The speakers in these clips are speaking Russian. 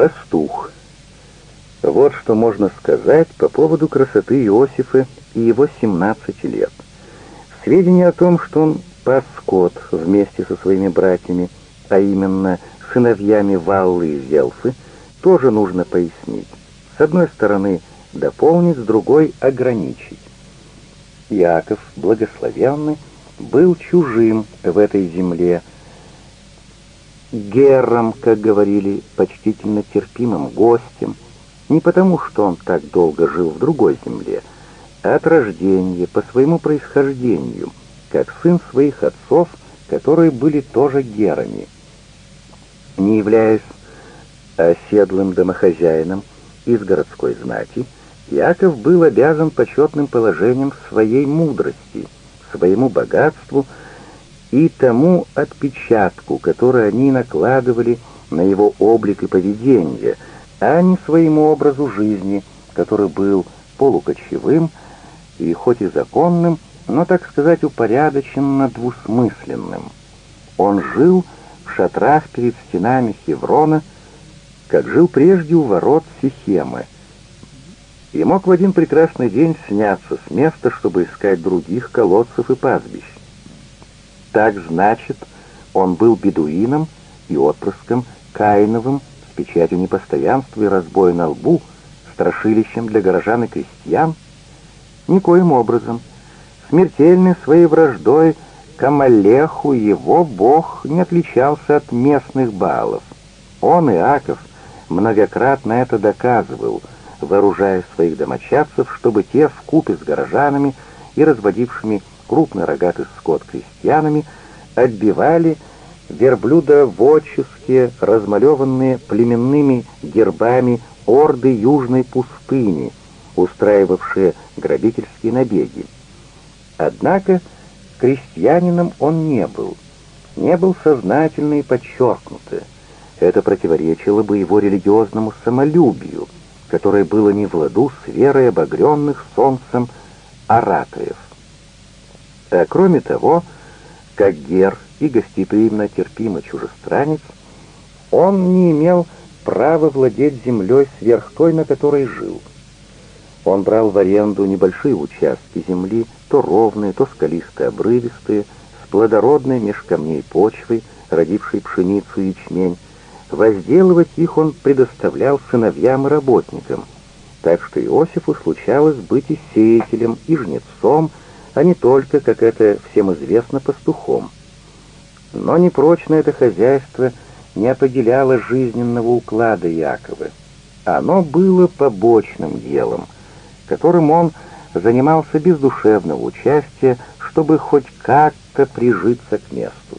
Пастух. Вот что можно сказать по поводу красоты Иосифа и его 17 лет. Сведения о том, что он пас скот вместе со своими братьями, а именно сыновьями Валлы и Зелфы, тоже нужно пояснить. С одной стороны, дополнить, с другой — ограничить. Иаков, благословенный, был чужим в этой земле, гером, как говорили, почтительно терпимым гостем, не потому, что он так долго жил в другой земле, а от рождения, по своему происхождению, как сын своих отцов, которые были тоже герами. Не являясь оседлым домохозяином из городской знати, Яков был обязан почетным положением своей мудрости, своему богатству и тому отпечатку, который они накладывали на его облик и поведение, а не своему образу жизни, который был полукочевым и хоть и законным, но, так сказать, упорядоченно двусмысленным. Он жил в шатрах перед стенами Хеврона, как жил прежде у ворот Сихемы, и мог в один прекрасный день сняться с места, чтобы искать других колодцев и пастбищ. Так значит, он был бедуином и отпрыском Каиновым с печатью непостоянства и разбоя на лбу, страшилищем для горожан и крестьян? Никоим образом. Смертельной своей враждой к Амалеху его бог не отличался от местных балов. Он, Иаков, многократно это доказывал, вооружая своих домочадцев, чтобы те в купе с горожанами и разводившими крупный рогатый скот крестьянами отбивали верблюдоводческие, размалеванные племенными гербами орды южной пустыни, устраивавшие грабительские набеги. Однако крестьянином он не был, не был сознательно и подчеркнуто. Это противоречило бы его религиозному самолюбию, которое было не в ладу с верой обогренных солнцем аратоев. А кроме того, как гер и гостеприимно терпимый чужестранец, он не имел права владеть землей сверх той, на которой жил. Он брал в аренду небольшие участки земли, то ровные, то скалистые, обрывистые, с плодородной меж камней почвой, родившей пшеницу и ячмень. Возделывать их он предоставлял сыновьям и работникам, так что Иосифу случалось быть и сеятелем, и жнецом, а не только, как это всем известно, пастухом. Но непрочно это хозяйство не определяло жизненного уклада Якова. Оно было побочным делом, которым он занимался без душевного участия, чтобы хоть как-то прижиться к месту.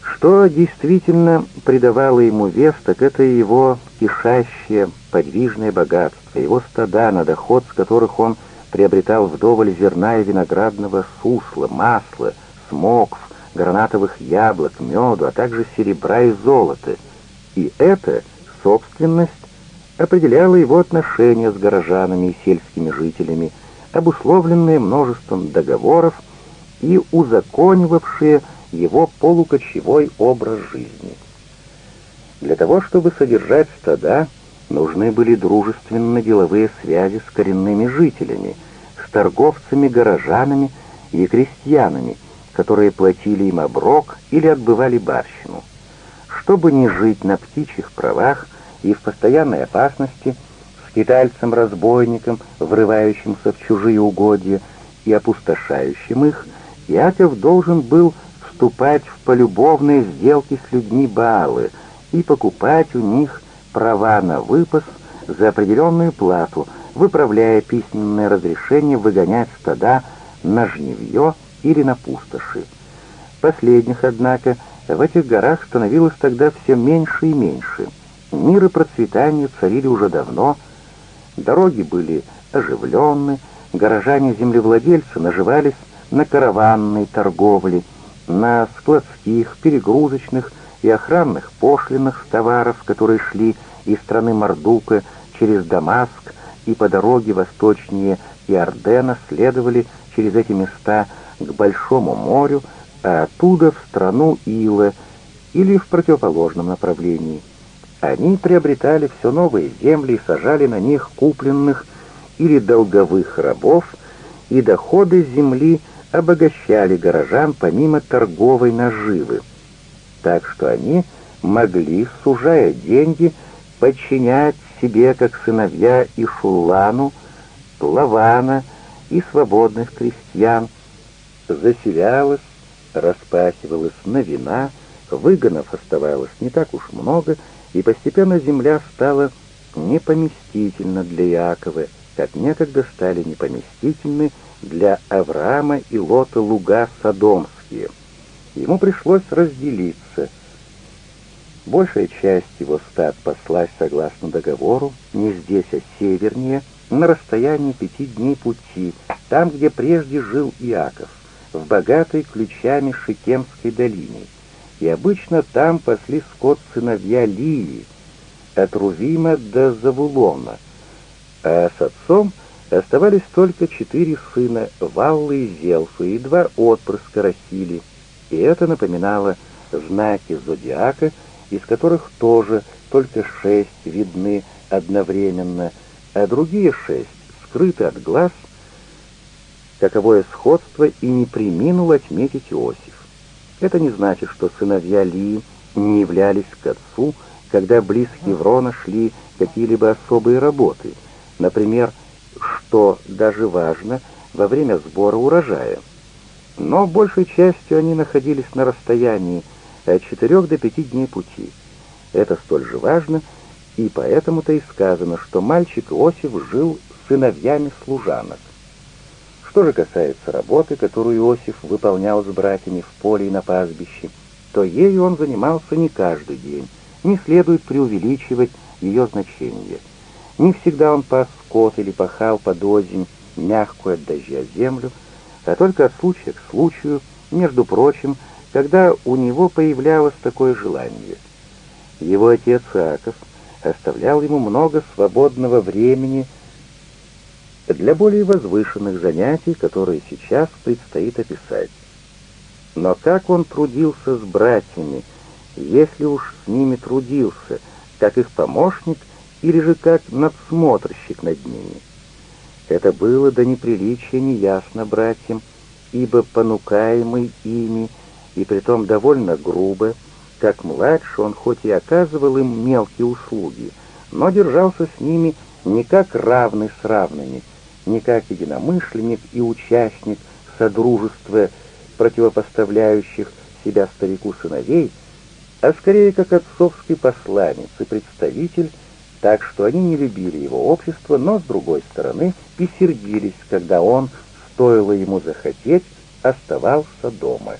Что действительно придавало ему вес, так это его кишащее подвижное богатство, его стада, на доход с которых он приобретал вдоволь зерна и виноградного сусла, масла, смокв, гранатовых яблок, меду, а также серебра и золота. И эта собственность определяла его отношения с горожанами и сельскими жителями, обусловленные множеством договоров и узаконивавшие его полукочевой образ жизни. Для того, чтобы содержать стада, Нужны были дружественно-деловые связи с коренными жителями, с торговцами, горожанами и крестьянами, которые платили им оброк или отбывали барщину. Чтобы не жить на птичьих правах и в постоянной опасности, с китайцем-разбойником, врывающимся в чужие угодья и опустошающим их, Яков должен был вступать в полюбовные сделки с людьми Баалы и покупать у них права на выпас за определенную плату, выправляя письменное разрешение выгонять стада на жневье или на пустоши. Последних, однако, в этих горах становилось тогда все меньше и меньше. Мир и процветание царили уже давно, дороги были оживленны, горожане-землевладельцы наживались на караванной торговле, на складских, перегрузочных и охранных пошлинах с товаров, которые шли из страны Мардука через Дамаск и по дороге восточнее Иордена следовали через эти места к Большому морю, а оттуда в страну Ила или в противоположном направлении. Они приобретали все новые земли и сажали на них купленных или долговых рабов, и доходы земли обогащали горожан помимо торговой наживы. Так что они могли, сужая деньги, подчинять себе, как сыновья Ишулану, Лавана и свободных крестьян, заселялась, распахивалась на вина, выгонов оставалось не так уж много, и постепенно земля стала непоместительна для Иакова, как некогда стали непоместительны для Авраама и Лота луга Содомские. Ему пришлось разделиться. Большая часть его стад послась согласно договору, не здесь, а севернее, на расстоянии пяти дней пути, там, где прежде жил Иаков, в богатой ключами Шикемской долине. И обычно там пасли скот сыновья Лии, от Рувима до Завулона, а с отцом оставались только четыре сына Валлы и Зелфы и два отпрыска Рахили, и это напоминало знаки зодиака, из которых тоже только шесть видны одновременно, а другие шесть скрыты от глаз, каковое сходство и не приминул отметить Иосиф. Это не значит, что сыновья Лии не являлись к отцу, когда близ Хеврона шли какие-либо особые работы, например, что даже важно во время сбора урожая. Но большей частью они находились на расстоянии от четырех до пяти дней пути. Это столь же важно, и поэтому-то и сказано, что мальчик Иосиф жил с сыновьями служанок. Что же касается работы, которую Иосиф выполнял с братьями в поле и на пастбище, то ею он занимался не каждый день, не следует преувеличивать ее значение. Не всегда он пас скот или пахал под озимь мягкую от дождя землю, а только от случая к случаю, между прочим, когда у него появлялось такое желание. Его отец Аков оставлял ему много свободного времени для более возвышенных занятий, которые сейчас предстоит описать. Но как он трудился с братьями, если уж с ними трудился, как их помощник или же как надсмотрщик над ними? Это было до неприличия неясно братьям, ибо понукаемый ими, и притом довольно грубо, как младший он хоть и оказывал им мелкие услуги, но держался с ними не как равный с равными, не как единомышленник и участник содружества противопоставляющих себя старику сыновей, а скорее как отцовский посланец и представитель, так что они не любили его общество, но, с другой стороны, и сердились, когда он, стоило ему захотеть, оставался дома.